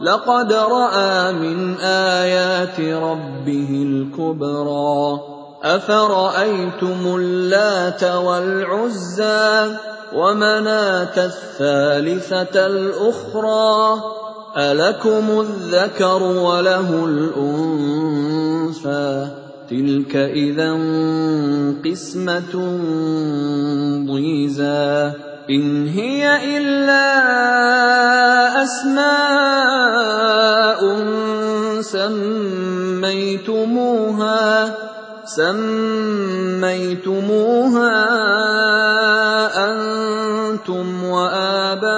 لقد رأى من آيات ربه الكبرى. أفرأيتم اللات والعزى ومناة الثالثة الأخرى؟ ألكم الذكر وله الأنثى. تلك إذا قسمة ضيزى. إن هي إلا أسماء سميتموها سميتموها أنتم وآباؤكم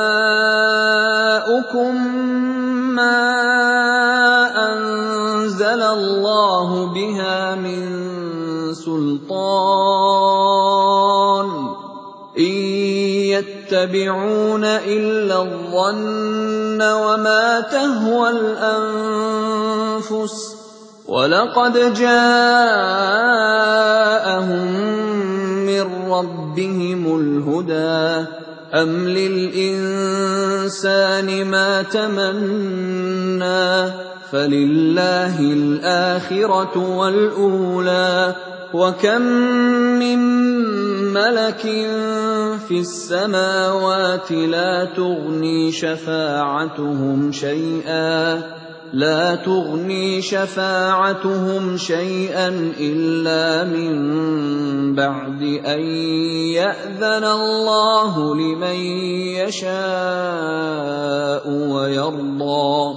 ما أنزل الله بها من سلطان. يتبعون إلا الظن وما تهوى الأنفس ولقد جاءهم من ربهم الهدى أم للإنسان ما تمنى فلله الاخره والاولى وكم من ملك في السماوات لا تغني شفاعتهم شيئا لا تغني شفاعتهم شيئا الا من بعد ان ياذن الله لمن يشاء ويرضى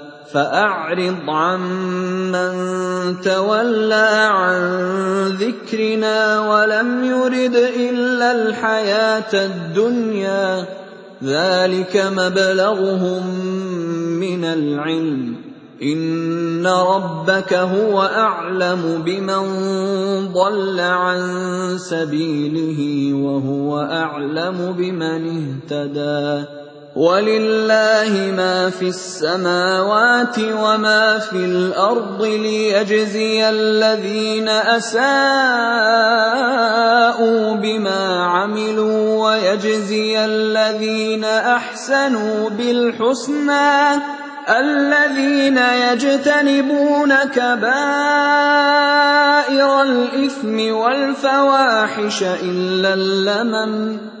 فأعرض عمن تولى عن ذكرنا ولم يرد إلا الحياة الدنيا. ذلك مبلغهم من العلم. إن ربك هو أعلم بمن ضل عن سبيله وهو أعلم بمن اهتدى. ولله ما في السماوات وما في الأرض ليجزي الذين اساءوا بما عملوا ويجزي الذين احسنوا بالحسنى الذين يجتنبون كبائر الاثم والفواحش الا اللمم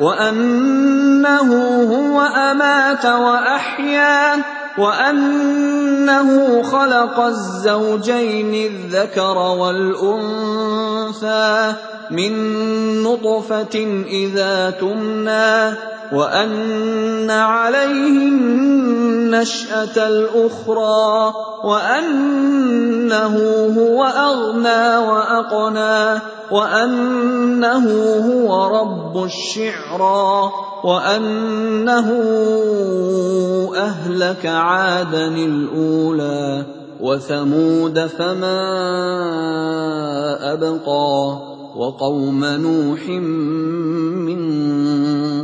وأنه هو أمات وأحيا وأنه خلق الزوجين الذكر والأنثى من نطفة إذا تمنى وأن عليه النشأة الأخرى وأنه هو أغنى وأقنى وأنه هو رب الشعرى وأنه أهلك عادا الأولى وثمود فما أبقى وقوم نوح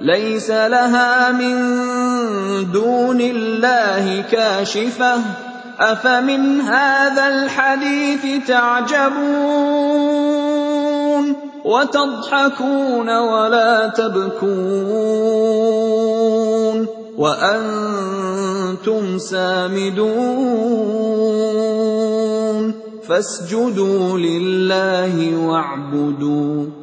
ليس لها من دون الله كاشفة. أفمن هذا الحديث تعجبون وتضحكون ولا تبكون وأنتم سامدون. فاسجدوا لله واعبدوا.